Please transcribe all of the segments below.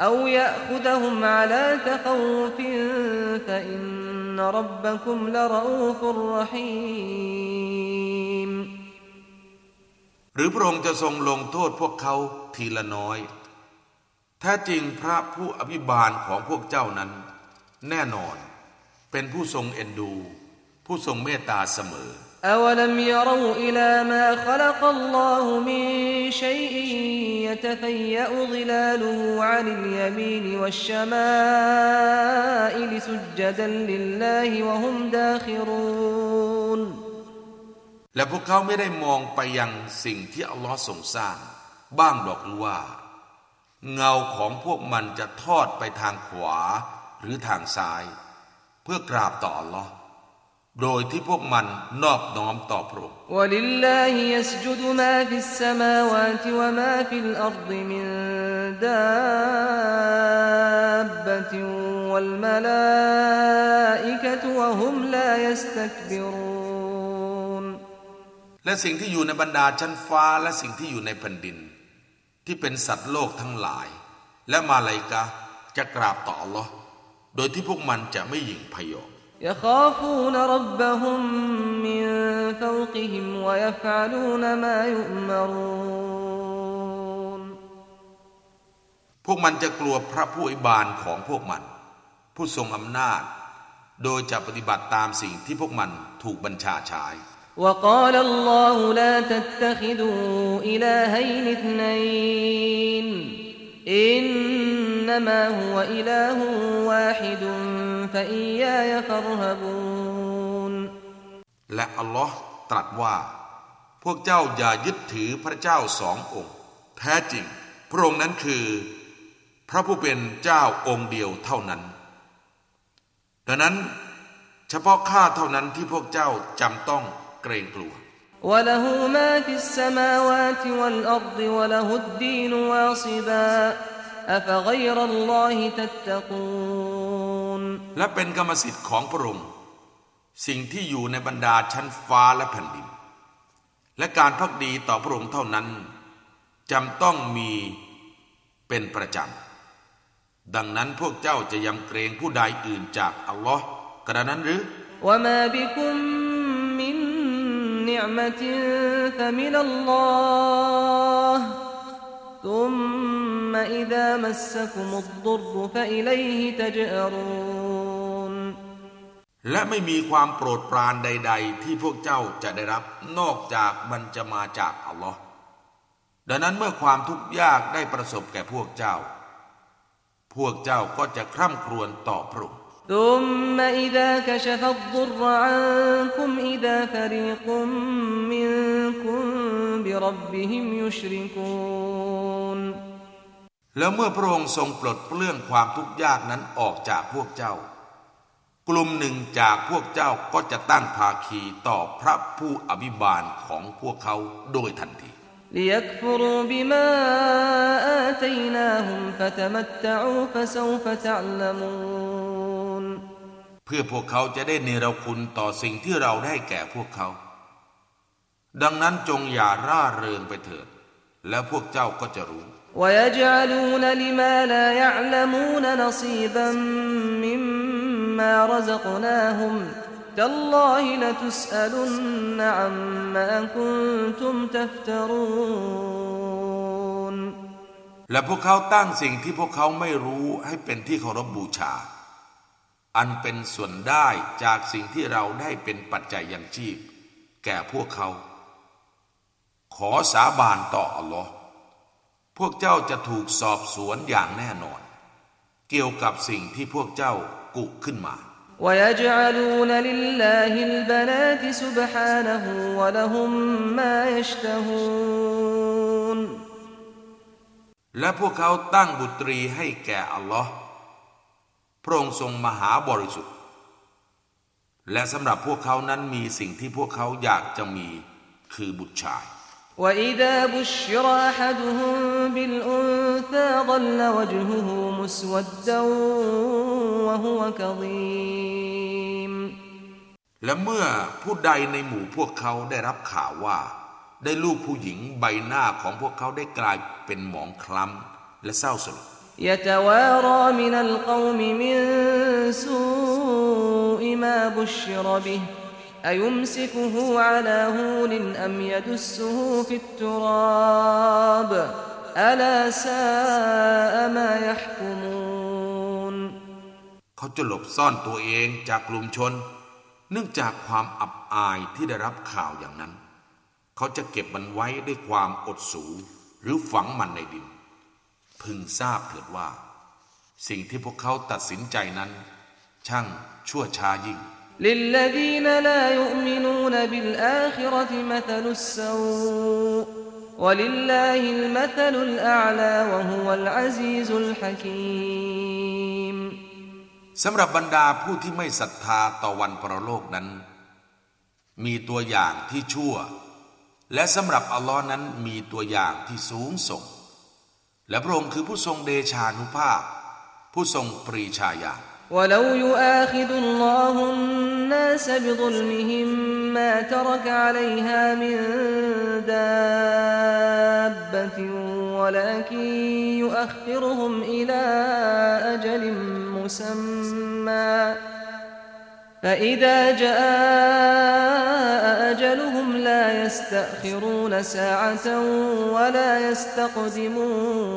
أو يأخذهم على تخوف فإن ربكم لرؤوف رحيم หรือพระองค์จะทรงลงโทษพวกเขาทีละน้อยแท้จริงพระผู้อภิบาลของพวกเจ้านั้น แน่นอนเป็นผู้ทรงเอ็นดู ผู้ทรงเมตตาเสมอ أولم يروا إلى ما خلق الله من شيء يتفيأ ظلاله عن اليمين والشمائل سجدا لله وهم داخرون และพวกเขาไม่ได้มองไปยังสิ่งที่อัลลอฮ์ทรงสร้าง บ้างหรอกหรือว่า เงาของพวกมันจะทอดไปทางขวาหรือทางซ้าย เพื่อกราบต่ออัลลอฮ์ โดยที่พวกมันนอบน้อมต่อพระองค์และสิ่งที่อยู่ในบรรดาชั้นฟ้าและสิ่งที่อยู่ในแผ่นดิน ที่เป็นสัตว์โลกทั้งหลาย และมาลายกาจะกราบต่อ Allah โดยที่พวกมันจะไม่หยิ่งพยอง يخافون ربهم من فوقهم ويفعلون ما يؤمرون พวกมันจะกลัวพระผู้อิบานของพวกมัน ผู้ทรงอำนาจ โดยจะปฏิบัติตามสิ่งที่พวกมันถูกบัญชาใช้ وقال الله لا تتخذوا إلهين اثنين อินนมาฮุวะอิลาฮุวาฮิดุนฟะอียายะฟัรฮบูนและอัลลอฮ์ตรัสว่า พวกเจ้าอย่ายึดถือพระเจ้าสององค์ แท้จริง พระองค์นั้นคือ พระผู้เป็นเจ้าองค์เดียวเท่านั้น ดังนั้น เฉพาะข้าเท่านั้นที่พวกเจ้าจำต้องเกรงกลัว وله ما في السماوات والأرض وله الدين واصبا أفغير الله تتقون และเป็นกรรมสิทธิ์ของพระองค์ สิ่งที่อยู่ในบรรดาชั้นฟ้าและแผ่นดิน และการพักดีต่อพระองค์เท่านั้นจำต้องมีเป็นประจำ ดังนั้นพวกเจ้าจะยำเกรงผู้ใดอื่นจากอัลลอฮ์กระนั้นหรือ وما بكم من نعمة فمن الله ثم إذا مسكم الضر فإليه تجأرون และไม่มีความโปรดปรานใด ๆ ที่พวกเจ้าจะได้รับนอกจากมันจะมาจากอัลลอฮ์ดังนั้นเมื่อความทุกข์ยากได้ประสบแก่พวกเจ้า พวกเจ้าก็จะคร่ำครวญต่อพระองค์ ثم إذا كشف الضر عنكم إذا فريق منكم بربهم يشركون แล้วเมื่อพระองค์ทรงปลดเปลื้องความทุกข์ยากนั้นออกจากพวกเจ้า กลุ่มหนึ่งจากพวกเจ้าก็จะตั้งภาคีต่อพระผู้อภิบาลของพวกเขาโดยทันที ليكفروا بما آتيناهم فتمتعوا فسوف تعلمون เพื่อพวกเขาจะได้เนรคุณต่อสิ่งที่เราได้แก่พวกเขา ดังนั้นจงอย่าร่าเริงไปเถิด แล้วพวกเจ้าก็จะรู้ ويجعلون لما لا يعلمون نصيبا مما رزقناهم تالله لتسألن عما كنتم تفترون และพวกเขาตั้งสิ่งที่พวกเขาไม่รู้ให้เป็นที่เคารพบบูชา อันเป็นส่วนได้จากสิ่งที่เราได้เป็นปัจจัยยังชีพ แก่พวกเขา ขอสาบานต่ออัลลอฮ์พวกเจ้าจะถูกสอบสวนอย่างแน่นอน เกี่ยวกับสิ่งที่พวกเจ้ากุขึ้นมา ويجعلون لله البنات سبحانه ولهم ما يشتهون และพวกเขาตั้งบุตรีให้แก่อัลลอฮ์ พระองค์ทรงมหาบริสุทธิ์ และสำหรับพวกเขานั้นมีสิ่งที่พวกเขาอยากจะมีคือบุตรชาย وإذا بشر أحدهم بالأنثى ظل وجهه مسودا وهو كظيم และเมื่อผู้ใดในหมู่พวกเขาได้รับข่าวว่า ได้ลูกผู้หญิงใบหน้าของพวกเขาได้กลายเป็นหมองคล้ำและเศร้าสลด يتوارى من القوم من سوء ما بشر به أيمسكه على هون أم يدسه في التراب ألا ساء ما يحكمون เขาจะหลบซ่อนตัวเองจากกลุ่มชน เนื่องจากความอับอายที่ได้รับข่าวอย่างนั้น เขาจะเก็บมันไว้ด้วยความอดสู หรือฝังมันในดิน พึงทราบเถิดว่า สิ่งที่พวกเขาตัดสินใจนั้น ช่างชั่วช้ายิ่ง للذين لا يؤمنون بالآخرة مثل السوء ولله المثل الأعلى وهو العزيز الحكيم สำหรับบรรดาผู้ที่ไม่ศรัทธาต่อวันปรโลกนั้น มีตัวอย่างที่ชั่ว และสำหรับอัลลอฮ์นั้นมีตัวอย่างที่สูงส่ง และพระองค์คือผู้ทรงเดชานุภาพ ผู้ทรงปรีชาญาณ ولو يؤاخذ الله الناس بظلمهم ما ترك عليها من دابة ولكن يؤخرهم إلى أجل مسمى فإذا جاء أجلهم لا يستأخرون ساعة ولا يستقدمون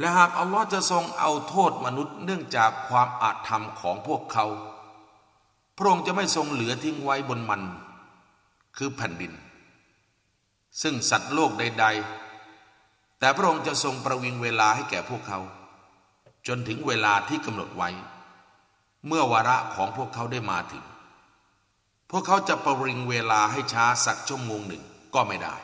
และหากอัลลอฮ์จะทรงเอาโทษมนุษย์เนื่องจากความอาธรรมของพวกเขา พระองค์จะไม่ทรงเหลือทิ้งไว้บนมัน คือแผ่นดิน ซึ่งสัตว์โลกใด ๆ แต่พระองค์จะทรงประวิงเวลาให้แก่พวกเขา จนถึงเวลาที่กำหนดไว้ เมื่อวาระของพวกเขาได้มาถึง พวกเขาจะประวิงเวลาให้ช้าสักชั่วโมงหนึ่งก็ไม่ได้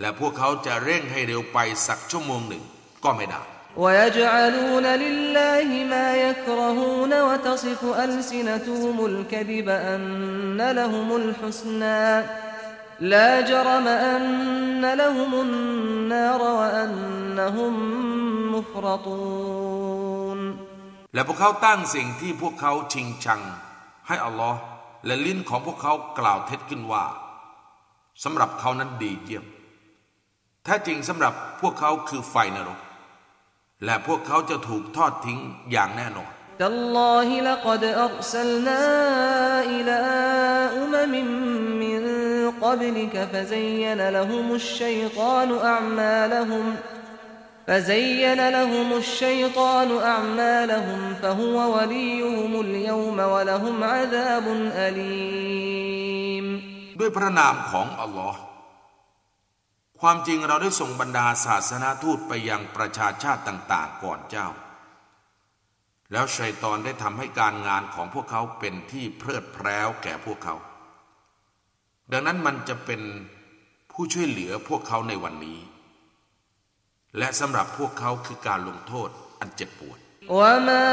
และพวกเขาจะเร่งให้เร็วไปสักชั่วโมงหนึ่งก็ไม่ได้ ويجعلون لله ما يكرهون وتصف ألسنتهم الكذب أن لهم الحسنى لا جرم أن لهم النار وأنهم مفرطون และพวกเขาตั้งสิ่งที่พวกเขาชิงชัง ให้อัลลอฮ์ และลิ้นของพวกเขากล่าวเท็จขึ้นว่าสำหรับเขานั้นดีเยี่ยมแท้จริงสำหรับพวกเขาคือไฟนรก และพวกเขาจะถูกทอดทิ้งอย่างแน่นอน تالله لقد أرسلنا إلى أمم من قبلك فزين لهم الشيطان أعمالهم فزين لهم الشيطان أعمالهم فهو وليهم اليوم ولهم عذاب أليم ด้วยพระนามของอัลลอฮ์ความจริงเราได้ส่งบรรดาศาสนาทูตไปยังประชาชาติต่าง ๆ ก่อนเจ้า แล้วชัยตอนได้ทำให้การงานของพวกเขาเป็นที่เพลิดเพลิวแก่พวกเขา ดังนั้นมันจะเป็นผู้ช่วยเหลือพวกเขาในวันนี้ และสำหรับพวกเขาคือการลงโทษอันเจ็บปวด وما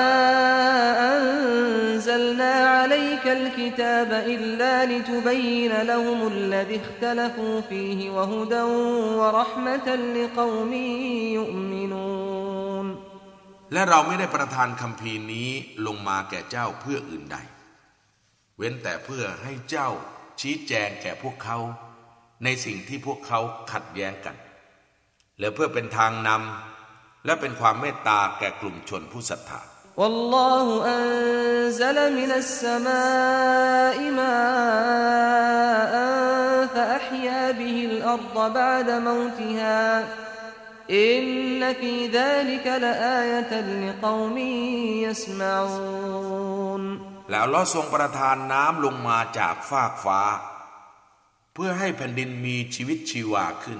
أنزلنا عليك الكتاب إلا لتبين لهم الذي اختلفوا فيه وهدى ورحمة لقوم يؤمنون และเราไม่ได้ประทานคำพีร์นี้ลงมาแก่เจ้าเพื่ออื่นใด เว้นแต่เพื่อให้เจ้าชี้แจงแก่พวกเขา ในสิ่งที่พวกเขาขัดแย้งกัน และเพื่อเป็นทางนำและเป็นความเมตตาแก่กลุ่มชนผู้ศรัทธา والله أنزل من السماء ماء فأحيا به الأرض بعد موتها إن في ذلك لآية لقوم يسمعون แล้วลอทรงประทานน้ำลงมาจากฟากฟ้า เพื่อให้แผ่นดินมีชีวิตชีวาขึ้น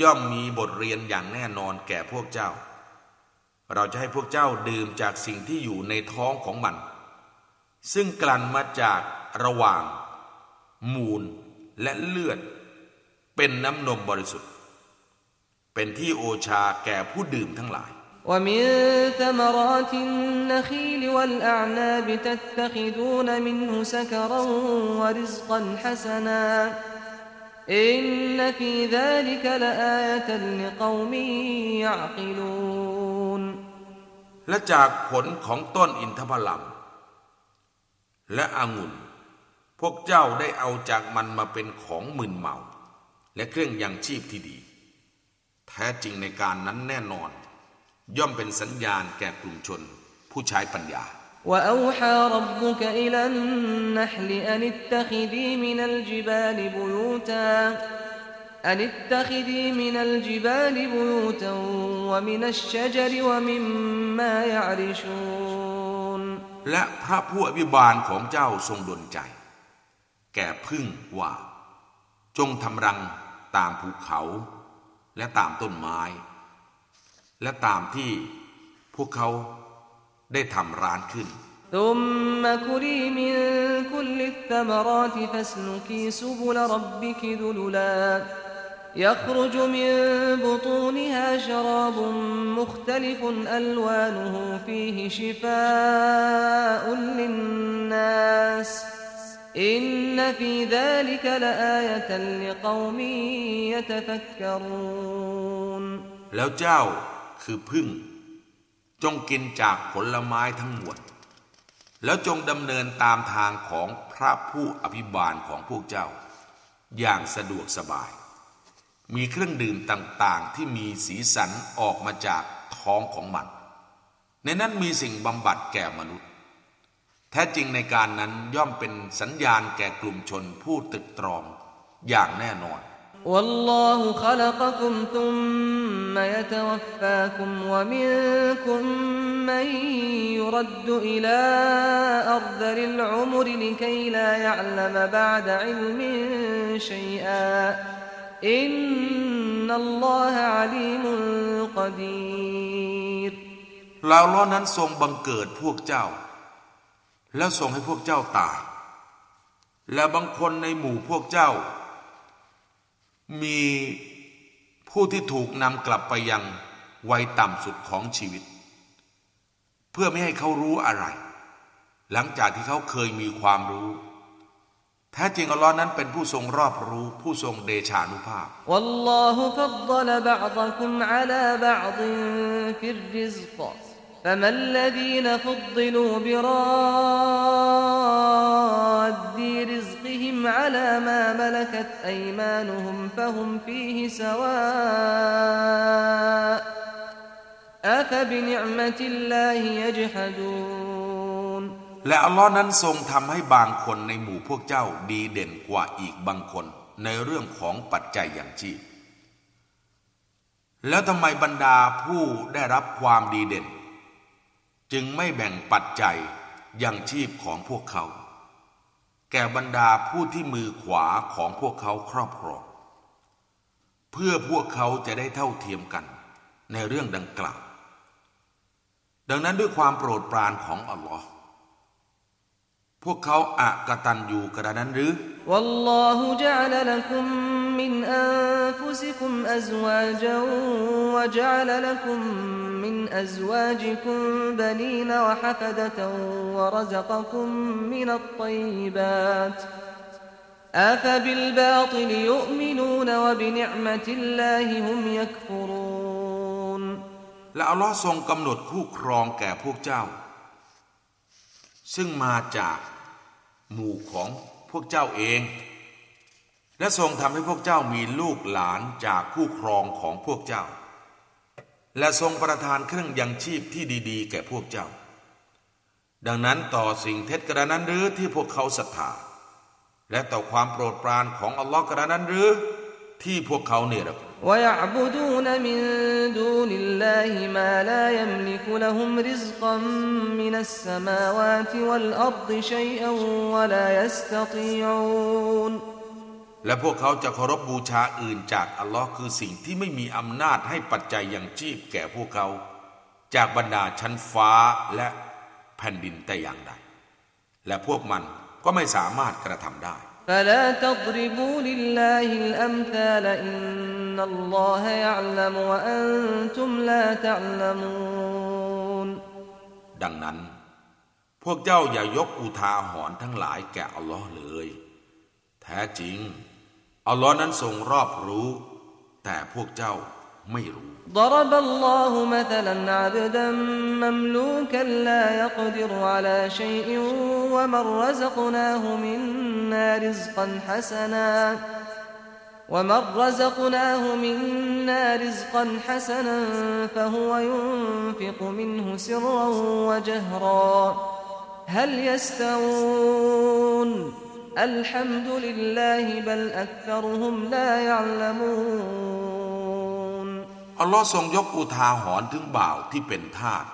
ย่อมมีบทเรียนอย่างแน่นอนแก่พวกเจ้า เราจะให้พวกเจ้าดื่มจากสิ่งที่อยู่ในท้องของมัน ซึ่งกลั่นมาจากระหว่าง มูลและเลือด เป็นน้ำนมบริสุทธิ์ เป็นที่โอชาแก่ผู้ดื่มทั้งหลาย ومن ثمرات النخيل والأعناب تتخذون منه سكرا ورزقا حسنا إن في ذلك لآية لقوم يعقلونและจากผลของต้นอินทผลัมและองุ่น พวกเจ้าได้เอาจากมันมาเป็นของมึนเมา และเครื่องยังชีพที่ดี แท้จริงในการนั้นแน่นอน ย่อมเป็นสัญญาณแก่กลุ่มชนผู้ใช้ปัญญา وأوحى ربك إلى النحل أن اتخذي من الجبال بيوتا أن اتخذي من الجبال بيوتا ومن الشجر ومما يعرشون และพระผู้อภิบาลของเจ้าทรงดลใจ แก่พึ่งว่า จงทำรังตามภูเขา และตามต้นไม้ และตามที่พวกเขา ได้ทำร้านขึ้น ثم كلي من كل الثمرات فاسلكي سبل ربك ذللا يخرج من بطونها شراب مختلف ألوانه فيه شفاء للناس إن في ذلك لآية لقوم يتفكرون แล้วเจ้าคือพึ่ง จงกินจากผลไม้ทั้งหมด แล้วจงดำเนินตามทางของพระผู้อภิบาลของพวกเจ้า อย่างสะดวกสบาย มีเครื่องดื่มต่างๆที่มีสีสันออกมาจากท้องของมัน ในนั้นมีสิ่งบำบัดแก่มนุษย์ แท้จริงในการนั้นย่อมเป็นสัญญาณแก่กลุ่มชนผู้ตึกตรองอย่างแน่นอน والله خلقكم ثم يتوفاكم ومنكم من يرد إلى أرذل العمر لكي لا يعلم بعد علم شيئا إن الله عليم قدير เราล้อนั้นทรงบังเกิดพวกเจ้า แล้วทรงให้พวกเจ้าตาย และบางคนในหมู่พวกเจ้า มีผู้ที่ถูกนำกลับไปยังวัยต่ำสุดของชีวิต เพื่อไม่ให้เขารู้อะไร หลังจากที่เขาเคยมีความรู้แท้จริงอัลลอฮ์นั้นเป็นผู้ทรงรอบรู้ผู้ทรงเดชานุภาพวัลลอฮุฟัดดลบะดคุมอะลาบะดินฟิรริซก فما الذين فضلوا براد رزقهم على ما ملكت أيمانهم فهم فيه سواء أفبنعمة الله يجحدون และอัลลอฮ์นั้นทรงทำให้บางคนในหมู่พวกเจ้าดีเด่นกว่าอีกบางคนในเรื่องของปัจจัยอย่างชีพ แล้วทำไมบรรดาผู้ได้รับความดีเด่น จึงไม่แบ่งปัจจัยยังชีพของพวกเขา แก่บรรดาผู้ที่มือขวาของพวกเขาครอบครองเพื่อพวกเขาจะได้เท่าเทียมกันในเรื่องดังกล่าว ดังนั้นด้วยความโปรดปรานของอัลลอฮ์พวกเขาอากตันอยู่กระนั้นหรือ أنفسكم أزواجا وجعل لكم من أزواجكم بنين وحفدة ورزقكم من الطيبات أفبالباطل يؤمنون وبنعمة الله هم يكفرون และอัลลอฮ์ทรงกำหนดคู่ครองแก่พวกเจ้า ซึ่งมาจากหมู่ของพวกเจ้าเอง และทรงทำให้พวกเจ้ามีลูกหลานจากคู่ครองของพวกเจ้า และทรงประทานเครื่องยังชีพที่ดีๆ แก่พวกเจ้า ดังนั้นต่อสิ่งเท็จกระนั้นหรือที่พวกเขาศรัทธา และต่อความโปรดปรานของอัลลอฮ์กระนั้นหรือที่พวกเขาเนรคุณ ويعبدون من دون الله ما لا يملك لهم رزقا من السماوات والأرض شيئا ولا يستطيعون และพวกเขาจะเคารพบูชาอื่นจากอัลลอฮ์คือสิ่งที่ไม่มีอำนาจให้ปัจจัยอย่างชีพแก่พวกเขา จากบรรดาชั้นฟ้าและแผ่นดินแต่อย่างใด และพวกมันก็ไม่สามารถกระทำได้ فلا تضربوا لله الأمثال إن أن الله يعلم وأنتم لا تعلمون ดังนั้น พวกเจ้าอย่ายกอุทาหรณ์ทั้งหลายแก่อัลลอฮ์เลย แท้จริง อัลลอฮ์นั้นทรงรอบรู้ แต่พวกเจ้าไม่รู้ ضرب الله مثلا عبدا مملوكا لا يقدر على شيء ومن رزقناه منا رزقا حسنا ومن رزقناه منا رزقا حسنا فهو ينفق منه سرا وجهرا هل يستوون الحمد لله بل أكثرهم لا يعلمون อัลลอฮ์ทรงยกอุทาหรณ์ถึงบ่าวที่เป็นทาส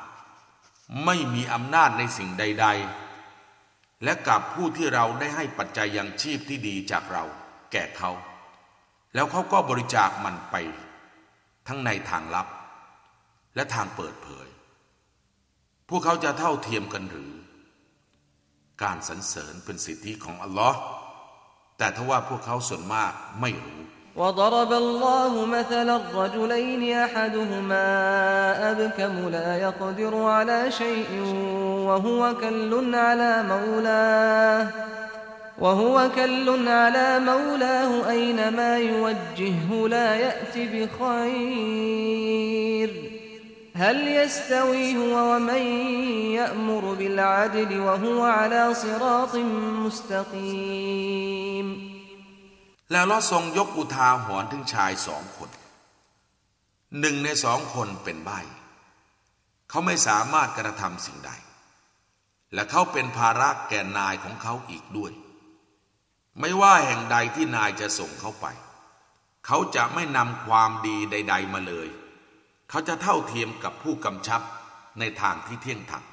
ไม่มีอำนาจในสิ่งใด ๆ และกับผู้ที่เราได้ให้ปัจจัยยังชีพที่ดีจากเรา แก่เขา แล้วเขาก็บริจาคมันไป ทั้งในทางลับ และทางเปิดเผย พวกเขาจะเท่าเทียมกันหรือ การสรรเสริญเป็นสิทธิของอัลลอฮ์แต่ทว่าพวกเขาส่วนมากไม่รู้ وضرب الله مثلا الرجلين أحدهما أبكم لا يقدر على شيء وهو كل على مولاه وهو كل على مولاه أينما يوجهه لا يأتي بخير هل يستوي هو ومن يأمر بالعدل وهو على صراط مستقيم แล้วเราทรงยกอุทาหรณ์ถึงชายสองคน หนึ่งในสองคนเป็นใบ เขาไม่สามารถกระทำสิ่งใด และเขาเป็นภาระแก่นายของเขาอีกด้วย ไม่ว่าแห่งใดที่นายจะส่งเขาไป เขาจะไม่นำความดีใด ๆ มาเลย เขาจะเท่าเทียมกับผู้กำชับในทางที่เที่ยงธรรม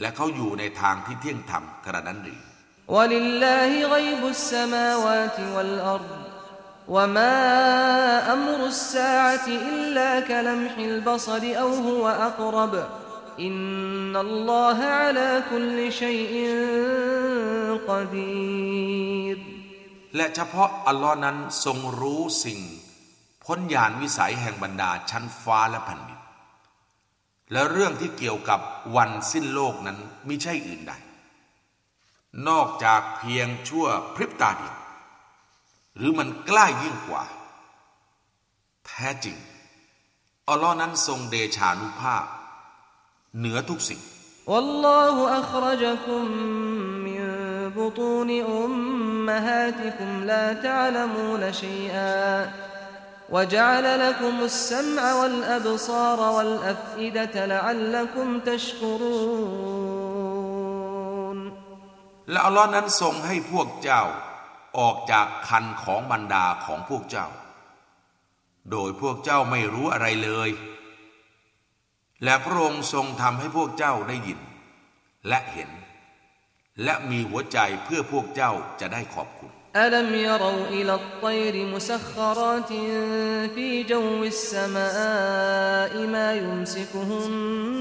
และเขาอยู่ในทางที่เที่ยงธรรมกระนั้นหรือและเฉพาะอัลลอฮ์นั้นทรงรู้สิ่ง พ้นญาณวิสัยแห่งบรรดาชั้นฟ้าและแผ่นดินและเรื่องที่เกี่ยวกับวันสิ้นโลกนั้นมิใช่อื่นใด นอกจากเพียงชั่วพริบตาเดียว หรือมันใกล้ยิ่งกว่า แท้จริง อัลลอฮ์นั้นทรงเดชานุภาพ เหนือทุกสิ่ง والله أخرجكم من بطون أمهاتكم لا تعلمون شيئا وجعل لكم السمع والأبصار والأفئدة لعلكم تشكرون และอัลลอฮ์นั้นทรงให้พวกเจ้าออกจากคันของบรรดาของพวกเจ้า โดยพวกเจ้าไม่รู้อะไรเลย และพระองค์ทรงทำให้พวกเจ้าได้ยิน และเห็น และมีหัวใจเพื่อพวกเจ้าจะได้ขอบคุณ ألم يروا إلى الطير مسخرات في جو السماء ما يمسكهن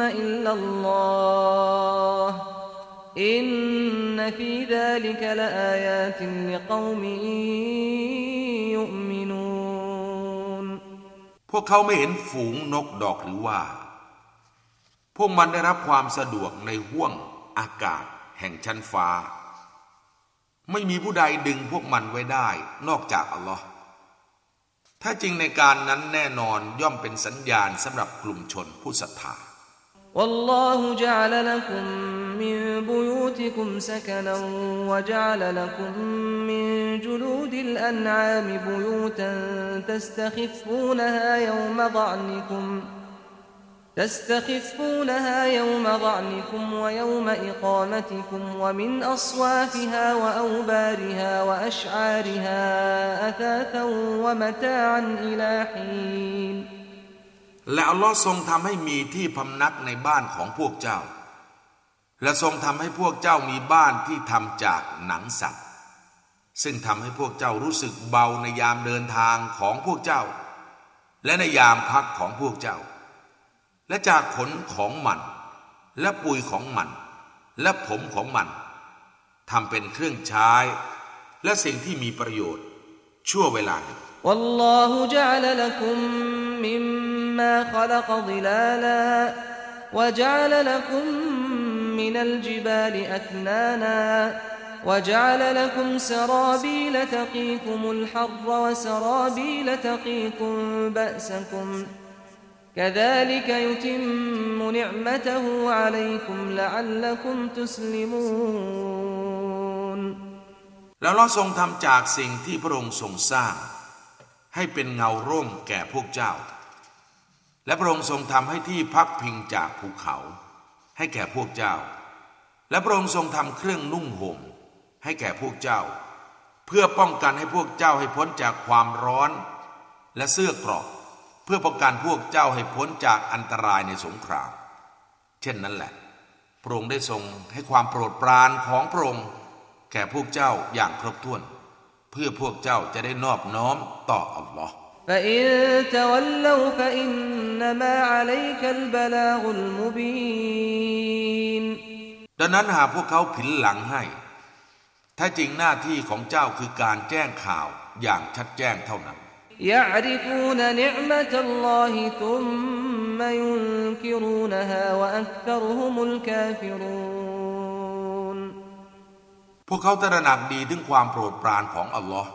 إلا الله إن في ذلك لآيات لقوم يؤمنون พวกเขาไม่เห็นฝูงนกดอกหรือว่า พวกมันได้รับความสะดวกในห้วงอากาศแห่งชั้นฟ้า ไม่มีผู้ใดดึงพวกมันไว้ได้ นอกจากอัลลอฮ์ถ้าจริงในการนั้นแน่นอนย่อมเป็นสัญญาณสำหรับกลุ่มชนผู้ศรัทธา والله جعل لكم من بيوتكم سكنا وجعل لكم من جلود الأنعام بيوتا تستخفونها يوم ضعنكم تستخفونها يوم ضعنكم ويوم إقامتكم ومن أصوافها وأوبارها وأشعارها أثاثا ومتاعا إلى حين และอัลลอฮ์ทรงทำให้มีที่พำนักในบ้านของพวกเจ้า และทรงทำให้พวกเจ้ามีบ้านที่ทำจากหนังสัตว์ ซึ่งทำให้พวกเจ้ารู้สึกเบาในยามเดินทางของพวกเจ้า และในยามพักของพวกเจ้า และจากขนของมัน และปุยของมัน และผมของมันทำเป็นเครื่องใช้ และสิ่งที่มีประโยชน์ ชั่วเวลาหนึ่ง والله جعل لكم مما خلق ظلالا وجعل لكم من الجبال أكنانا وجعل لكم سرابيل تقيكم الحر وسرابيل تقيكم بأسكم كذلك يتم نعمته عليكم لعلكم تسلمون แล้วเราทรงทำจากสิ่งที่พระองค์ทรงสร้าง ให้เป็นเงาร่มแก่พวกเจ้า และพระองค์ทรงทำให้ที่พักพิงจากภูเขา ให้แก่พวกเจ้า และพระองค์ทรงทำเครื่องนุ่งห่มให้แก่พวกเจ้า เพื่อป้องกันให้พวกเจ้าให้พ้นจากความร้อน และเสื้อกรอก เพื่อป้องกันพวกเจ้าให้พ้นจากอันตรายในสงคราม เช่นนั้นแหละ พระองค์ได้ทรงให้ความโปรดปรานของพระองค์แก่พวกเจ้าอย่างครบถ้วน เพื่อพวกเจ้าจะได้นอบน้อมต่ออัลลอฮ์ فإن تولوا فإنما عليك البلاغ المبين ดังนั้นหากพวกเขาผินหลังให้แท้จริงหน้าที่ของเจ้าคือการแจ้งข่าวอย่างชัดแจ้งเท่านั้น يعرفون نعمة الله ثم ينكرونها وأكثرهم الكافرون พวกเขาตระหนักดีถึงความโปรดปรานของอัลลอฮ์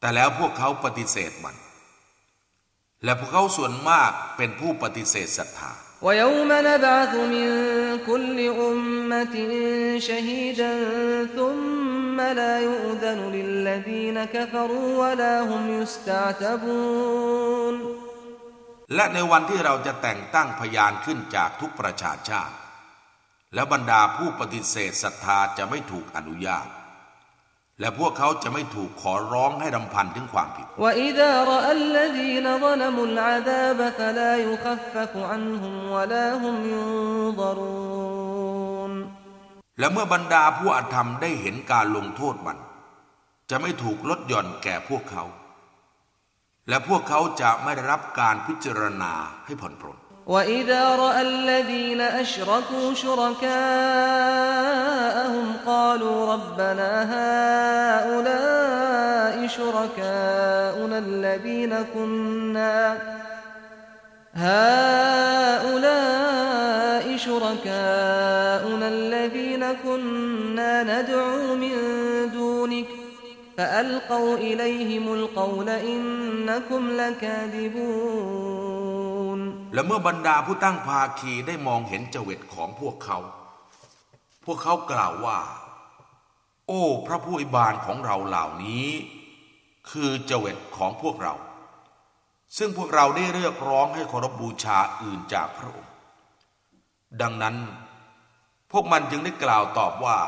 แต่แล้วพวกเขาปฏิเสธมัน และพวกเขาส่วนมากเป็นผู้ปฏิเสธศรัทธา ويوم نبعث من كل أمة شهيدا ثم لا يؤذن للذين كفروا ولا هم يستعتبون และในวันที่เราจะแต่งตั้งพยานขึ้นจากทุกประชาชาติ และบรรดาผู้ปฏิเสธศรัทธาจะไม่ถูกอนุญาต และพวกเขาจะไม่ถูกขอร้องให้รำพันถึงความผิด وإذا رأى الذين ظلموا العذاب فلا يخفف عنهم ولا هم ينظرون และเมื่อบรรดาผู้อาธรรมได้เห็นการลงโทษมัน จะไม่ถูกลดหย่อนแก่พวกเขา และพวกเขาจะไม่ได้รับการพิจารณาให้ผ่อนปรน وإذا رأى الذين أشركوا شركاءهم قالوا ربنا هؤلاء شركاؤنا الذين كنا هؤلاء شركاؤنا الذين كنا ندعو من دونك فألقوا إليهم القول إنكم لكاذبون และเมื่อบรรดาผู้ตั้งภาคีได้มองเห็นเจวิตของพวกเขา พวกเขากล่าวว่า โอ้ พระผู้อิบานของเราเหล่านี้ คือเจวิตของพวกเรา ซึ่งพวกเราได้เรียกร้องให้เคารพบูชาอื่นจากพระองค์ ์ ดังนั้น พวกมันจึงได้กล่าวตอบว่า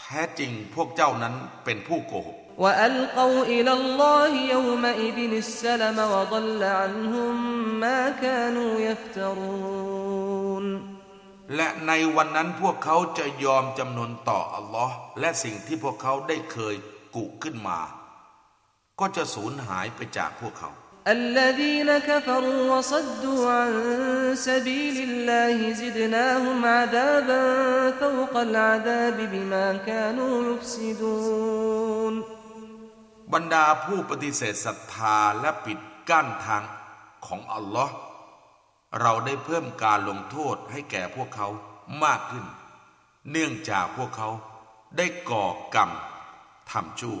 แท้จริงพวกเจ้านั้นเป็นผู้โกหก وألقوا إلى الله يومئذ السلم وضل عنهم ما كانوا يفترون และในวันนั้นพวกเขาจะยอมจำนนต่ออัลลอฮ์และสิ่งที่พวกเขาได้เคยกุขึ้นมา ก็จะสูญหายไปจากพวกเขา الذين كفروا وصدوا عن سبيل الله زدناهم عذابا فوق العذاب بما كانوا يفسدون บรรดาผู้ปฏิเสธศรัทธาและปิดกั้นทางของอัลลอฮ์เราได้เพิ่มการลงโทษให้แก่พวกเขามากขึ้น เนื่องจากพวกเขาได้ก่อกรรมทำชั่ว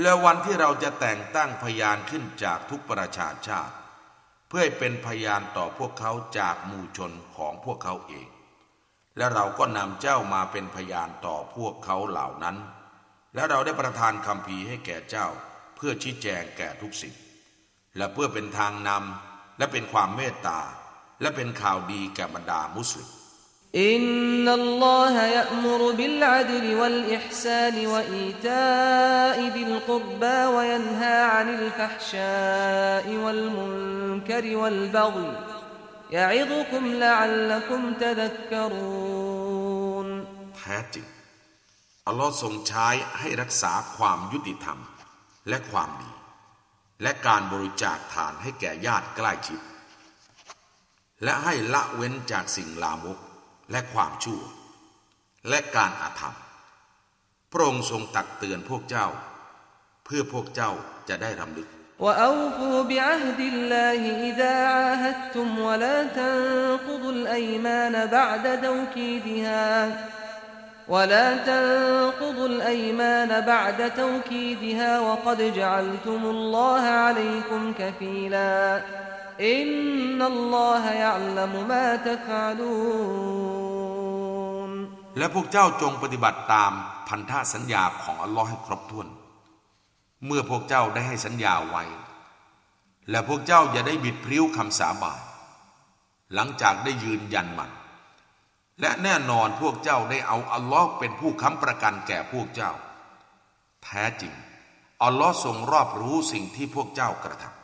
และวันที่เราจะแต่งตั้งพยานขึ้นจากทุกประชาชาติ เพื่อให้เป็นพยานต่อพวกเขาจากหมู่ชนของพวกเขาเอง และเราก็นำเจ้ามาเป็นพยานต่อพวกเขาเหล่านั้น และเราได้ประทานคำพีให้แก่เจ้า เพื่อชี้แจงแก่ทุกสิ่งและเพื่อเป็นทางนำและเป็นความเมตตา และเป็นข่าวดีแก่บรรดามุสลิม إن الله يأمر بالعدل والإحسان وإيتاء ذي القربى وينهى عن الفحشاء والمنكر والبغي يعظكم لعلكم تذكرون แท้จริง อัลลอฮ์ทรงใช้ให้รักษาความยุติธรรมและความดี และการบริจาคทานให้แก่ญาติใกล้ชิด และให้ละเว้นจากสิ่งลามก และความชั่ว และการอาธรรม พระองค์ทรงตักเตือนพวกเจ้า เพื่อพวกเจ้าจะได้รำลึก وأوفوا بعهد الله إذا عاهدتم ولا تنقضوا الأيمان بعد توكيدها ولا تنقضوا الأيمان بعد توكيدها وقد جعلتم الله عليكم كفيلا อินนัลลอฮะยะลัมมาตะฟาลูนและพวกเจ้าจงปฏิบัติตามพันธสัญญาของอัลลอฮ์ให้ครบถ้วน เมื่อพวกเจ้าได้ให้สัญญาไว้ และพวกเจ้าอย่าได้บิดพริ้วคำสาบานหลังจากได้ยืนยันมัน และแน่นอนพวกเจ้าได้เอาอัลลอฮ์เป็นผู้ค้ำประกันแก่พวกเจ้า แท้จริงอัลลอฮ์ทรงรอบรู้สิ่งที่พวกเจ้ากระทำ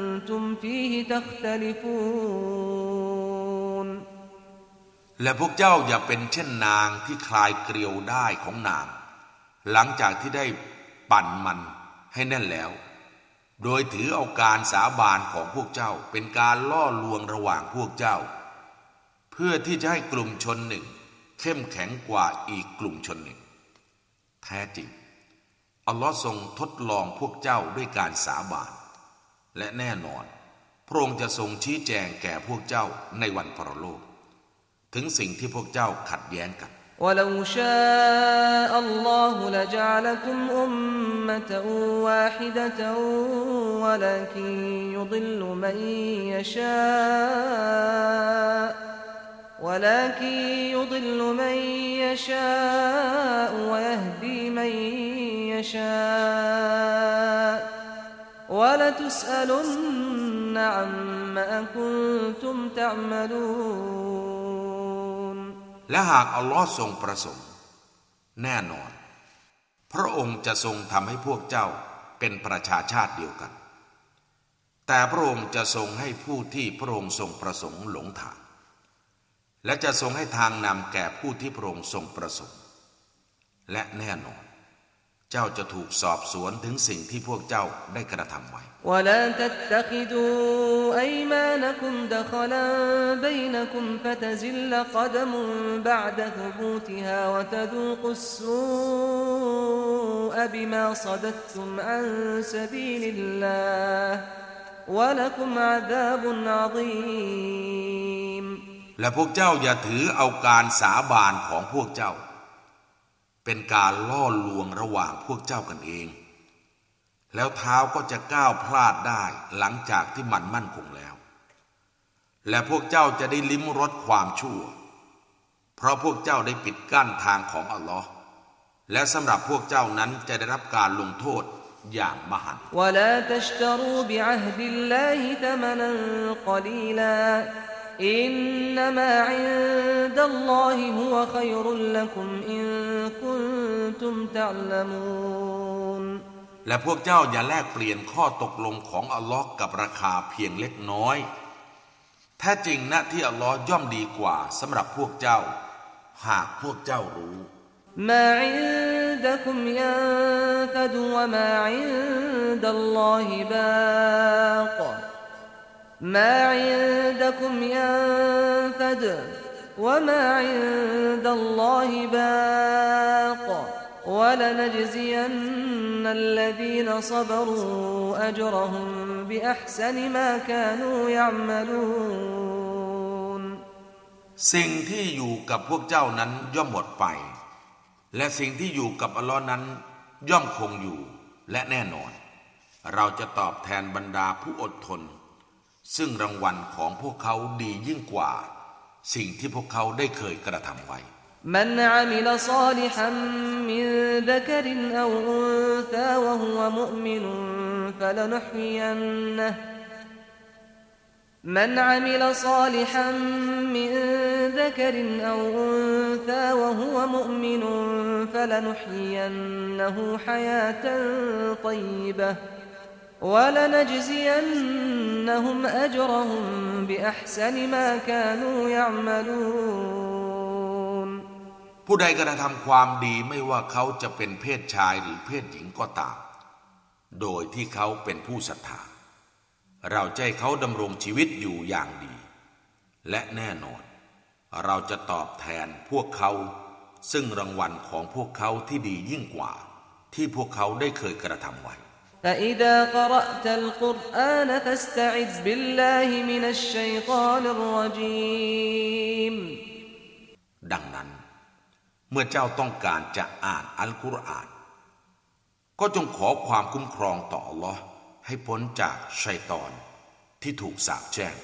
นฟีฮิตัคตลิฟูนและพวกเจ้าอย่าเป็นเช่นนางที่คลายเกลียวได้ของนาง หลังจากที่ได้ปั่นมันให้แน่นแล้ว โดยถือเอาการสาบานของพวกเจ้าเป็นการล่อลวงระหว่างพวกเจ้า เพื่อที่จะให้กลุ่มชนหนึ่ง เข้มแข็งกว่าอีกกลุ่มชนหนึ่ง แท้จริงอัลลอฮ์ทรงทดลองพวกเจ้าด้วยการสาบาน และแน่นอน พระองค์จะทรงชี้แจงแก่พวกเจ้าในวันปรโลก ถึงสิ่งที่พวกเจ้าขัดแย้งกัน ولو شاء الله لجعلكم أمة واحدة ولكن يضل من يشاء ولكن يضل من يشاء ويهدي من يشاء ولتسألن عما كنتم تعملون และหากอัลลอฮ์ทรงประสงค์ แน่นอน พระองค์จะทรงทำให้พวกเจ้าเป็นประชาชาติเดียวกัน แต่พระองค์จะทรงให้ผู้ที่พระองค์ทรงประสงค์หลงทาง และจะทรงให้ทางนำแก่ผู้ที่พระองค์ทรงประสงค์ และแน่นอน เ จ้าจะถูกสอบสวนถึงสิ่งที่พวกเจ้าได้กระทำไว้ ولا تتخذوا أيمانكم دخلا بينكم فتزل قدم بعد ثبوتها وتذوقوا السوء بما صددتم عن سبيل الله ولكم عذاب عظيم และพวกเจ้าอย่าถือเอาการสาบานของพวกเจ้า เป็นการล่อลวงระหว่างพวกเจ้ากันเอง แล้วเท้าก็จะก้าวพลาดได้หลังจากที่มันมั่นคงแล้ว และพวกเจ้าจะได้ลิ้มรสความชั่ว เพราะพวกเจ้าได้ปิดกั้นทางของอัลลอฮ์และสำหรับพวกเจ้านั้นจะได้รับการลงโทษอย่างมหันต์ อินนามะอินดัลลอฮิฮุวะขัยรุลละกุและพวกเจ้าอย่าแลกเปลี่ยนข้อตกลงของอัลลอฮ์กับราคาเพียงเล็กน้อย แท้จริงนะที่อัลลอฮ์ย่อมดีกว่าสำหรับพวกเจ้า หากพวกเจ้ารู้มาอินดะคุมยันฟดวมาอินดัลลอฮิบาก ما عندكم ينفد وما عند الله باق ولنجزين الذين صبروا أجرهم بأحسن ما كانوا يعملون สิ่งที่อยู่กับพวกเจ้านั้นย่อมหมดไป และสิ่งที่อยู่กับอัลลอฮ์นั้นย่อมคงอยู่และแน่นอน เราจะตอบแทนบรรดาผู้อดทน ซึ่งรางวัลของพวกเขาดียิ่งกว่า สิ่งที่พวกเขาได้เคยกระทำไว้ من عمل صالحا من ذكر أو أنثى وهو مؤمن فلنحيينه من عمل صالحا من ذكر أو أنثى وهو مؤمن فلنحيينه حياة طيبة ولنجزينهم أجرهم بأحسن ما كانوا يعملون ผู้ใดกระทำความดีไม่ว่าเขาจะเป็นเพศชายหรือเพศหญิงก็ตาม โดยที่เขาเป็นผู้ศรัทธา เราจะให้เขาดำรงชีวิตอยู่อย่างดี และแน่นอน เราจะตอบแทนพวกเขา ซึ่งรางวัลของพวกเขาที่ดียิ่งกว่า ที่พวกเขาได้เคยกระทำไว้ فإذا قرأت القرآن فاستعذ بالله من الشيطان الرجيم ดังนั้น เมื่อเจ้าต้องการจะอ่านอัลกุรอาน ก็จงขอความคุ้มครองต่ออัลลอฮ์ให้พ้นจากชัยตอนที่ถูกสาปแช่ง